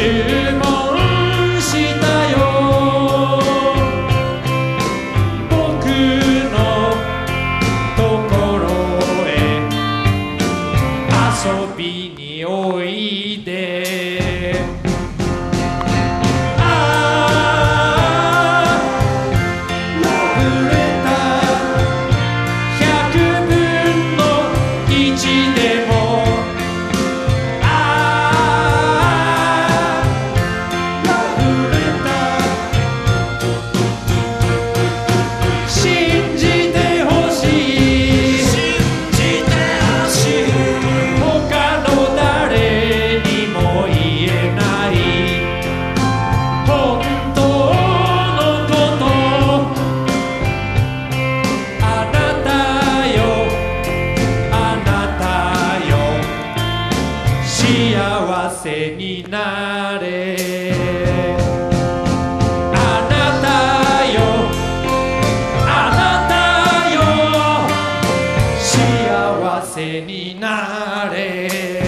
to せになれ」になれ。